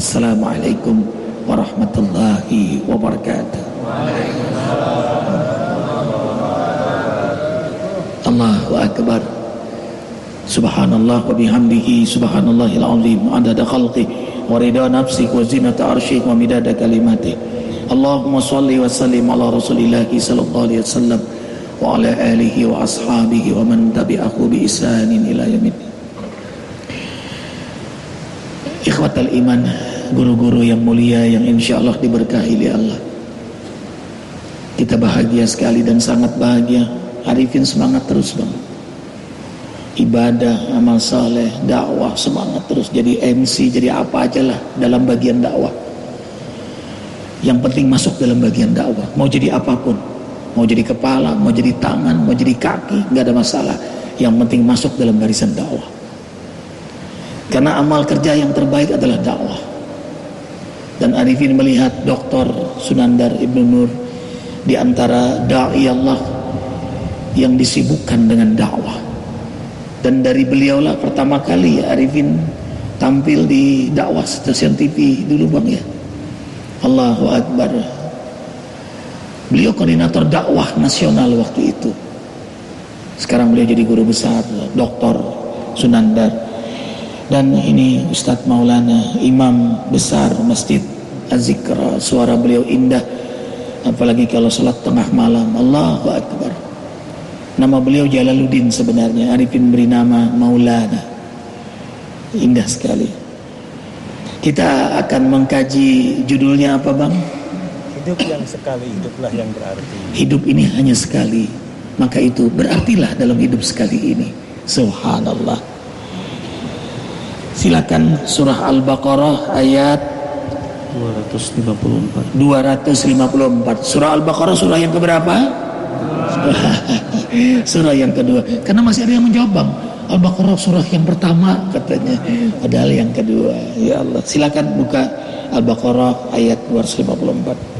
Assalamualaikum warahmatullahi wabarakatuh. Allahu akbar. Subhanallah wa bihamdihi subhanallahil azim adada khalqi wa rida nafsi wa zinata arsyih wa midada kalimati. Allahumma salli wa sallim ala Rasulillah sallallahu alaihi wasallam wa ala alihi wa ashabihi wa man tabi'ahu bi isanin ila Ikhwatal iman Guru-guru yang mulia yang insya Allah diberkahi oleh Allah. Kita bahagia sekali dan sangat bahagia. Arifin semangat terus bang. Ibadah, amal saleh, dakwah semangat terus. Jadi MC, jadi apa aja lah dalam bagian dakwah. Yang penting masuk dalam bagian dakwah. Mau jadi apa pun. Mau jadi kepala, mau jadi tangan, mau jadi kaki nggak ada masalah. Yang penting masuk dalam barisan dakwah karena amal kerja yang terbaik adalah dakwah. Dan Arifin melihat Dr. Sunandar Ibnu Nur di antara dai Allah yang disibukkan dengan dakwah. Dan dari beliaulah pertama kali Arifin tampil di dakwah stasiun TV dulu Bang ya. Allahu Akbar. Beliau koordinator dakwah nasional waktu itu. Sekarang beliau jadi guru besar, Dr. Sunandar dan ini Ustadz Maulana imam besar masjid Azikra suara beliau indah apalagi kalau sholat tengah malam. Allahu Akbar. Nama beliau Jalaluddin sebenarnya. Arifin beri nama Maulana. Indah sekali. Kita akan mengkaji judulnya apa bang? Hidup yang sekali hiduplah yang berarti. Hidup ini hanya sekali. Maka itu berartilah dalam hidup sekali ini. Subhanallah Silakan surah Al-Baqarah ayat 254. 254. Surah Al-Baqarah surah yang keberapa? surah yang kedua. Karena masih ada yang menjawab, Bang. Al-Baqarah surah yang pertama katanya. Padahal yang kedua. Ya Allah. Silakan buka Al-Baqarah ayat 254.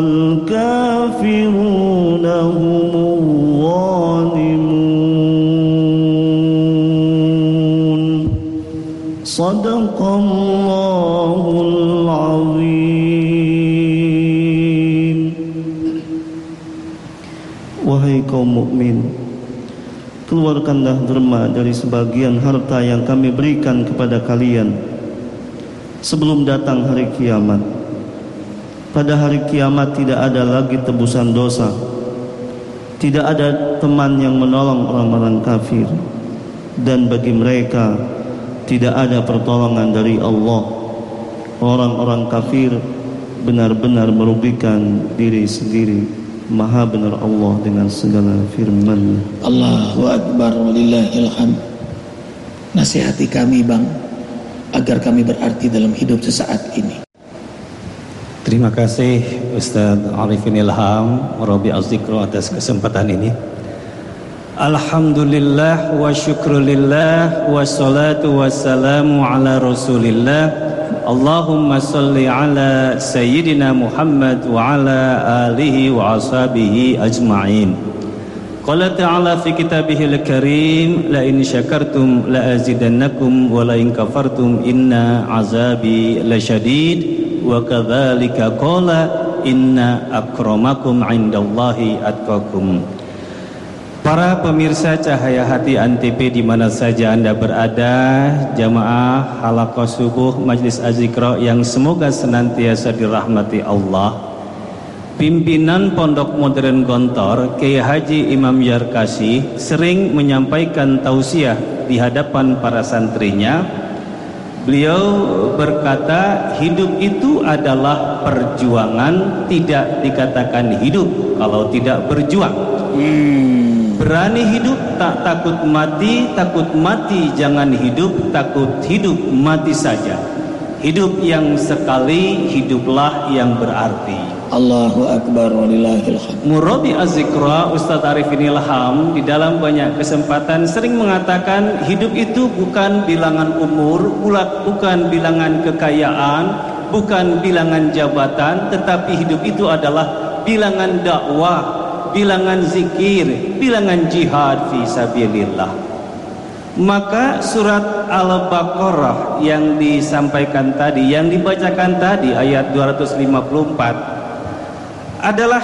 والكافرون هم الظالمون صدق الله العظيم Wahai kaum mukmin keluarkanlah derma dari sebagian harta yang kami berikan kepada kalian sebelum datang hari kiamat pada hari kiamat tidak ada lagi tebusan dosa. Tidak ada teman yang menolong orang-orang kafir. Dan bagi mereka Tidak ada pertolongan dari Allah. Orang-orang kafir Benar-benar merugikan diri sendiri. Maha benar Allah dengan segala firman Allahu Akbar walillahilham Nasihati kami bang Agar kami berarti dalam hidup sesaat ini Terima kasih Ustaz Arifin Ilham Robi Azikro atas kesempatan ini. Alhamdulillah wa syukrulillah wa salatu wassalamu ala rasulillah. Allahumma salli ala Sayyidina Muhammad wa ala alihi wa ashabihi ajma'in. Qala ta'ala fi kitabihil karim la in syakartum la azidannakum wa la in kafartum inna azabi lasyadid wa kadzalika qala inna akramakum indallahi atqakum Para pemirsa Cahaya Hati Antv di mana saja Anda berada, jamaah halaqah subuh Majlis Azikra yang semoga senantiasa dirahmati Allah. Pimpinan Pondok Modern Gontor, Kiai Haji Imam Yarkasi sering menyampaikan tausiah di hadapan para santrinya. Beliau berkata, hidup itu adalah perjuangan, tidak dikatakan hidup kalau tidak berjuang. Hmm. Berani hidup tak takut mati Takut mati jangan hidup Takut hidup mati saja Hidup yang sekali Hiduplah yang berarti Allahu Akbar walillahil Murabi Azikra Ustaz Arifin Ilham Di dalam banyak kesempatan Sering mengatakan Hidup itu bukan bilangan umur Bukan bilangan kekayaan Bukan bilangan jabatan Tetapi hidup itu adalah Bilangan dakwah bilangan zikir, bilangan jihad fi sabilillah. Maka surat Al-Baqarah yang disampaikan tadi, yang dibacakan tadi ayat 254 adalah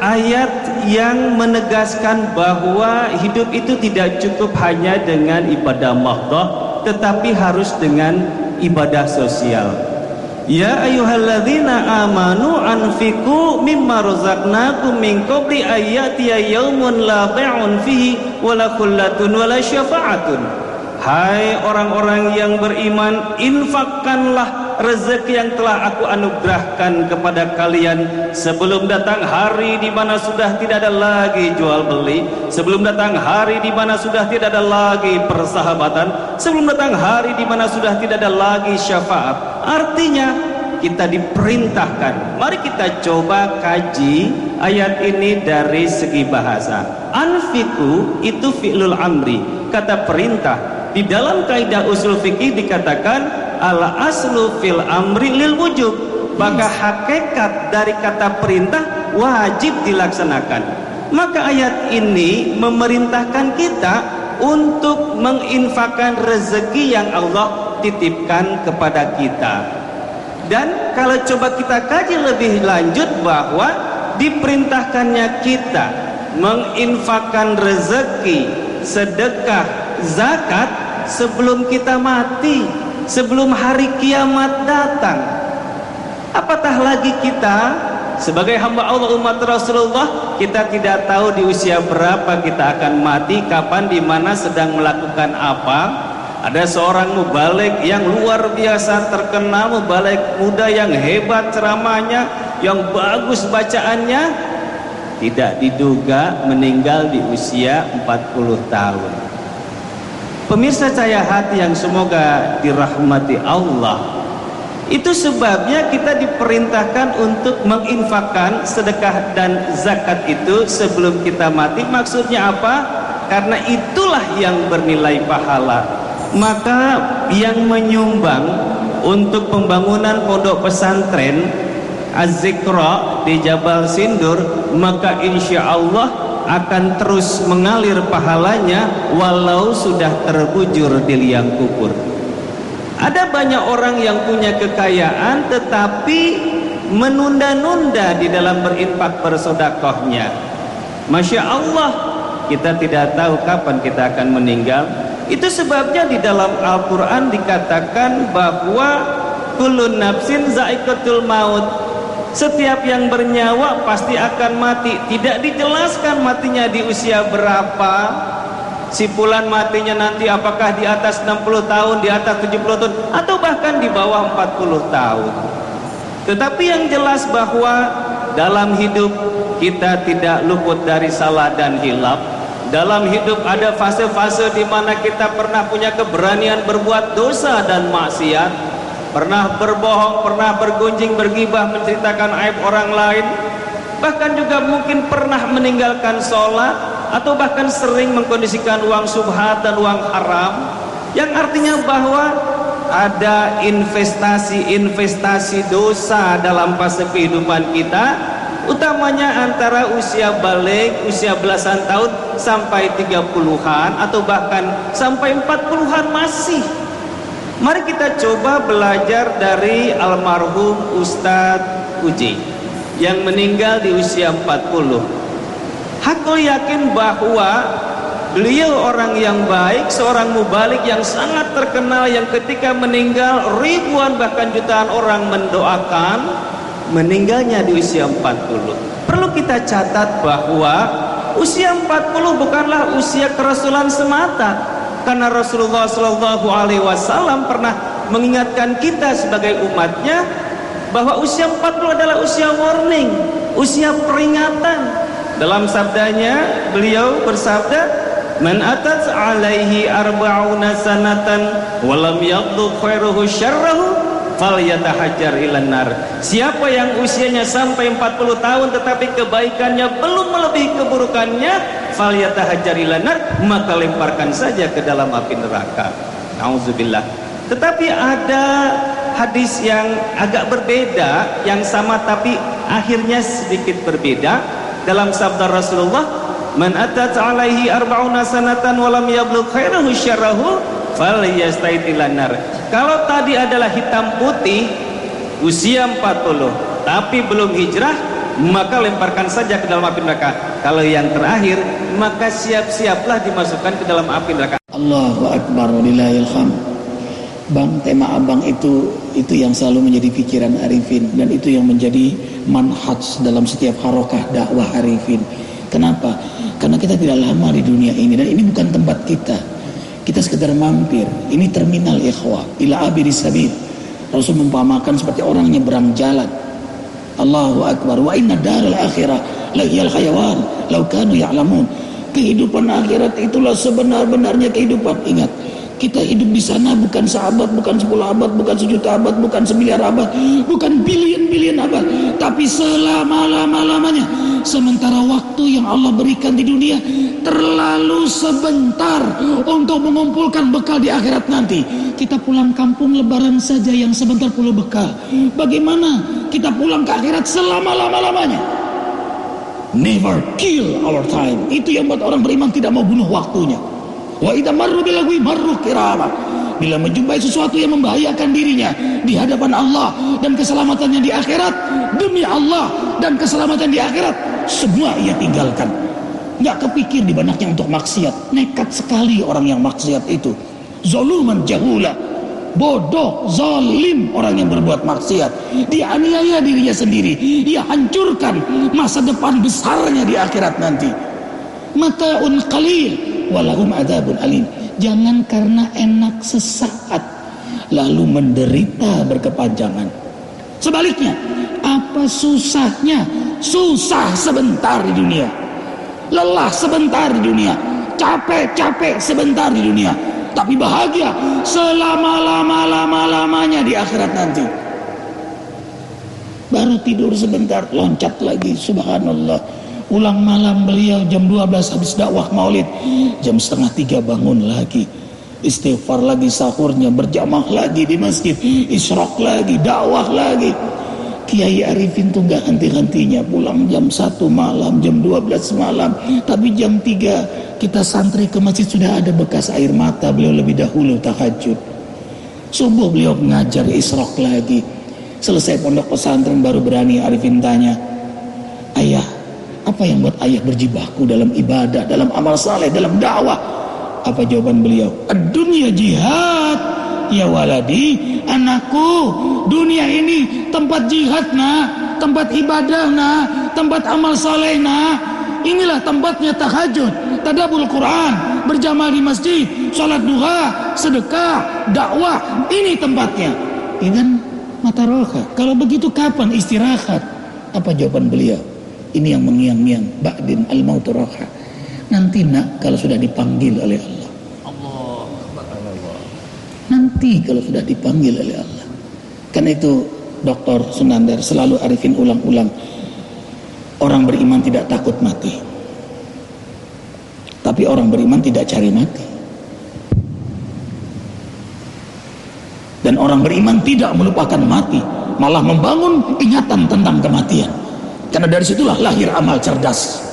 ayat yang menegaskan bahwa hidup itu tidak cukup hanya dengan ibadah mahdoh tetapi harus dengan ibadah sosial. Ya ayyuhalladzina amanu anfiqu mimma razaqnakum min qabli ayati yaumun la bai'un fihi wala khullatun wala syafa'atun. Hai orang-orang yang beriman, infakkanlah rezeki yang telah aku anugerahkan kepada kalian sebelum datang hari di mana sudah tidak ada lagi jual beli, sebelum datang hari di mana sudah tidak ada lagi persahabatan, sebelum datang hari di mana sudah tidak ada lagi syafaat. Artinya kita diperintahkan. Mari kita coba kaji ayat ini dari segi bahasa. Anfiku itu fi'lul amri, kata perintah. Di dalam kaidah usul fikih dikatakan ala aslu fil amri lil wujub. Maka hakikat dari kata perintah wajib dilaksanakan. Maka ayat ini memerintahkan kita untuk menginfakkan rezeki yang Allah titipkan kepada kita. Dan kalau coba kita kaji lebih lanjut bahwa diperintahkannya kita menginfakkan rezeki, sedekah, zakat sebelum kita mati, sebelum hari kiamat datang. Apatah lagi kita sebagai hamba Allah umat Rasulullah kita tidak tahu di usia berapa kita akan mati, kapan, di mana sedang melakukan apa ada seorang mubalik yang luar biasa terkenal mubalik muda yang hebat ceramahnya yang bagus bacaannya tidak diduga meninggal di usia 40 tahun pemirsa cahaya hati yang semoga dirahmati Allah itu sebabnya kita diperintahkan untuk menginfakkan sedekah dan zakat itu sebelum kita mati maksudnya apa? karena itulah yang bernilai pahala maka yang menyumbang untuk pembangunan pondok pesantren Az-Zikra di Jabal Sindur maka insya Allah akan terus mengalir pahalanya walau sudah terbujur di liang kubur. Ada banyak orang yang punya kekayaan tetapi menunda-nunda di dalam berinfak bersodakohnya. Masya Allah kita tidak tahu kapan kita akan meninggal. Itu sebabnya di dalam Al-Quran dikatakan bahwa kulun nafsin zaikatul maut. Setiap yang bernyawa pasti akan mati. Tidak dijelaskan matinya di usia berapa. Sipulan matinya nanti apakah di atas 60 tahun, di atas 70 tahun, atau bahkan di bawah 40 tahun. Tetapi yang jelas bahwa dalam hidup kita tidak luput dari salah dan hilap dalam hidup ada fase-fase di mana kita pernah punya keberanian berbuat dosa dan maksiat, pernah berbohong, pernah bergunjing, bergibah, menceritakan aib orang lain, bahkan juga mungkin pernah meninggalkan sholat atau bahkan sering mengkondisikan uang subhat dan uang haram, yang artinya bahwa ada investasi-investasi dosa dalam fase kehidupan kita utamanya antara usia balik, usia belasan tahun sampai 30-an atau bahkan sampai 40-an masih. Mari kita coba belajar dari almarhum Ustadz Uji. yang meninggal di usia 40 Hakul yakin bahwa beliau orang yang baik seorang mubalik yang sangat terkenal yang ketika meninggal ribuan bahkan jutaan orang mendoakan meninggalnya di usia 40 perlu kita catat bahwa usia 40 bukanlah usia kerasulan semata karena Rasulullah Shallallahu Alaihi Wasallam pernah mengingatkan kita sebagai umatnya bahwa usia 40 adalah usia warning, usia peringatan. Dalam sabdanya beliau bersabda, "Man atat alaihi arba'una sanatan wa lam yaqdu khairuhu syarrahu falyatahajjar ilan nar." Siapa yang usianya sampai 40 tahun tetapi kebaikannya belum melebihi keburukannya, falyatahajjar ilan nar, maka lemparkan saja ke dalam api neraka. Nauzubillah. Tetapi ada hadis yang agak berbeda, yang sama tapi akhirnya sedikit berbeda dalam sabda Rasulullah, "Man atat 'alaihi arba'una sanatan wa lam yablugh khairahu syarrahu falyastaitilan nar." Kalau tadi adalah hitam putih usia 40 tapi belum hijrah, maka lemparkan saja ke dalam api neraka. Kalau yang terakhir, maka siap-siaplah dimasukkan ke dalam api neraka. Allahu akbar walillahil hamd. Bang, tema abang itu itu yang selalu menjadi pikiran Arifin dan itu yang menjadi manhaj dalam setiap harokah dakwah Arifin. Kenapa? Karena kita tidak lama di dunia ini dan ini bukan tempat kita. Kita sekedar mampir. Ini terminal ikhwah. Ila abiri sabit. Rasul mempamakan seperti orang nyebrang jalan. Allahu Akbar. Wa inna daral akhirah lahiyal khayawan. Lau kanu ya'lamun. Kehidupan akhirat itulah sebenar-benarnya kehidupan. Ingat, kita hidup di sana bukan sahabat, bukan sepuluh abad, bukan sejuta abad, bukan semiliar abad, bukan bilion-bilion abad, tapi selama-lama-lamanya. Sementara waktu yang Allah berikan di dunia terlalu sebentar untuk mengumpulkan bekal di akhirat nanti. Kita pulang kampung lebaran saja yang sebentar puluh bekal. Bagaimana kita pulang ke akhirat selama-lama-lamanya? Never kill our time. Itu yang buat orang beriman tidak mau bunuh waktunya. Wa idza marru bilagwi marru kirama. Bila menjumpai sesuatu yang membahayakan dirinya di hadapan Allah dan keselamatannya di akhirat demi Allah dan keselamatan di akhirat semua ia tinggalkan. Nggak kepikir di benaknya untuk maksiat. Nekat sekali orang yang maksiat itu. Zoluman jahula. Bodoh, zalim orang yang berbuat maksiat. Dia aniaya dirinya sendiri. Ia hancurkan masa depan besarnya di akhirat nanti. Mata'un qalil walahum adabun alim. Jangan karena enak sesaat lalu menderita berkepanjangan. Sebaliknya, apa susahnya? Susah sebentar di dunia. Lelah sebentar di dunia. Capek-capek sebentar di dunia. Tapi bahagia selama-lama-lama-lamanya di akhirat nanti. Baru tidur sebentar, loncat lagi. Subhanallah Pulang malam beliau jam 12 habis dakwah maulid. Jam setengah tiga bangun lagi. Istighfar lagi sahurnya. Berjamaah lagi di masjid. Isyrok lagi. Dakwah lagi. Kiai Arifin tuh gak henti-hentinya pulang jam 1 malam, jam 12 malam. Tapi jam 3 kita santri ke masjid sudah ada bekas air mata. Beliau lebih dahulu tahajud. Subuh beliau mengajar isrok lagi. Selesai pondok pesantren baru berani Arifin tanya. Ayah, apa yang buat ayah berjibaku dalam ibadah, dalam amal saleh, dalam dakwah? Apa jawaban beliau? Dunia jihad. Ya waladi, anakku, dunia ini tempat jihad nah, tempat ibadah nah, tempat amal saleh nah. Inilah tempatnya tahajud, tadabul Quran, berjamaah di masjid, salat duha, sedekah, dakwah. Ini tempatnya. Ini kan mata roha. Kalau begitu kapan istirahat? Apa jawaban beliau? Ini yang mengiang-ngiang ba'din al-mautu roha. Nanti nak kalau sudah dipanggil oleh Allah. Nanti kalau sudah dipanggil oleh Allah. Karena itu Dr. Sunandar selalu arifin ulang-ulang. Orang beriman tidak takut mati. Tapi orang beriman tidak cari mati. Dan orang beriman tidak melupakan mati. Malah membangun ingatan tentang kematian. Karena dari situlah lahir amal cerdas.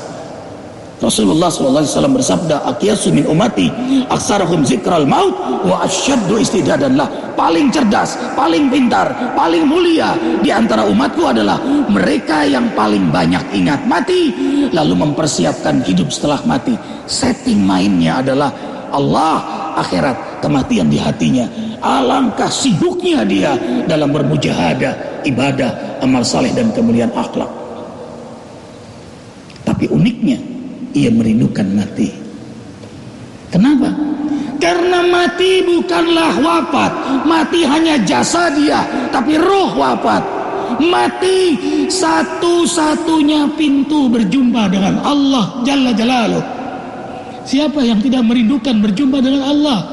Rasulullah SAW bersabda, "Aqyasu min umati aksarahum zikral maut wa asyaddu istidadan lah." Paling cerdas, paling pintar, paling mulia di antara umatku adalah mereka yang paling banyak ingat mati lalu mempersiapkan hidup setelah mati. Setting mainnya adalah Allah, akhirat, kematian di hatinya. Alangkah sibuknya dia dalam bermujahadah, ibadah, amal saleh dan kemuliaan akhlak. Tapi uniknya ia merindukan mati. Kenapa? Karena mati bukanlah wafat, mati hanya jasa dia, tapi roh wafat. Mati satu-satunya pintu berjumpa dengan Allah Jalla Jalaluh. Siapa yang tidak merindukan berjumpa dengan Allah?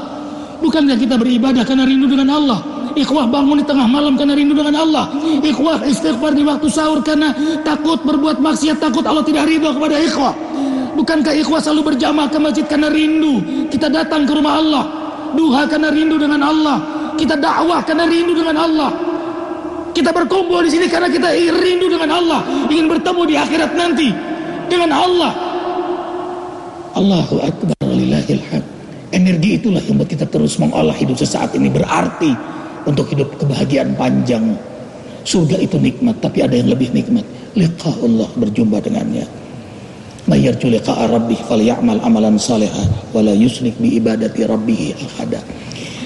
Bukankah kita beribadah karena rindu dengan Allah? Ikhwah bangun di tengah malam karena rindu dengan Allah. Ikhwah istighfar di waktu sahur karena takut berbuat maksiat, takut Allah tidak ridho kepada ikhwah. Bukankah ikhwah selalu berjamaah ke masjid karena rindu? Kita datang ke rumah Allah. Duha karena rindu dengan Allah. Kita dakwah karena rindu dengan Allah. Kita berkumpul di sini karena kita rindu dengan Allah, ingin bertemu di akhirat nanti dengan Allah. Allahu akbar walillahil Energi itulah yang membuat kita terus mengolah hidup sesaat ini berarti untuk hidup kebahagiaan panjang. Surga itu nikmat, tapi ada yang lebih nikmat. Liqa Allah berjumpa dengannya. Mayyarju liqa'a rabbih falyamal amalan salihah wala yusrik bi ibadati rabbih ahada.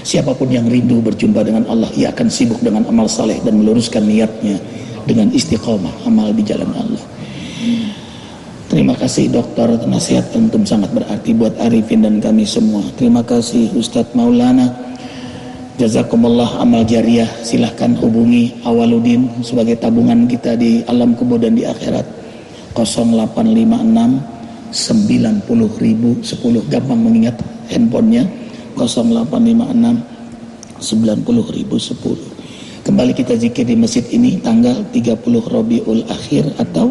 Siapa pun yang rindu berjumpa dengan Allah, ia akan sibuk dengan amal saleh dan meluruskan niatnya dengan istiqomah amal di jalan Allah. Terima kasih dokter nasihat antum sangat berarti buat Arifin dan kami semua. Terima kasih Ustadz Maulana. Jazakumullah amal jariah. Silahkan hubungi Awaludin sebagai tabungan kita di alam kubur dan di akhirat. 0856 90 ribu 10 gampang mengingat handphonenya 0856 90 ribu 10 kembali kita zikir di masjid ini tanggal 30 Rabiul Akhir atau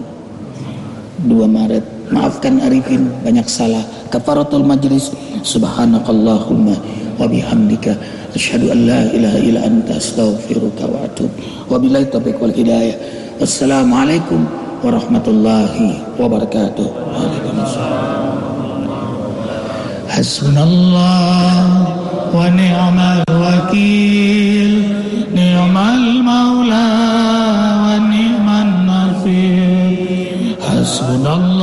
2 Maret. Maafkan Arifin banyak salah. Kafaratul majlis. Subhanakallahumma wa bihamdika. Asyhadu an la ilaha illa anta astaghfiruka wa atubu. Wabillahi taufiq wal hidayah. Wassalamualaikum warahmatullahi wabarakatuh. Waalaikumsalam. Hasbunallah wa ni'mal wakil. Ni'mal maula wa حسبنا الله.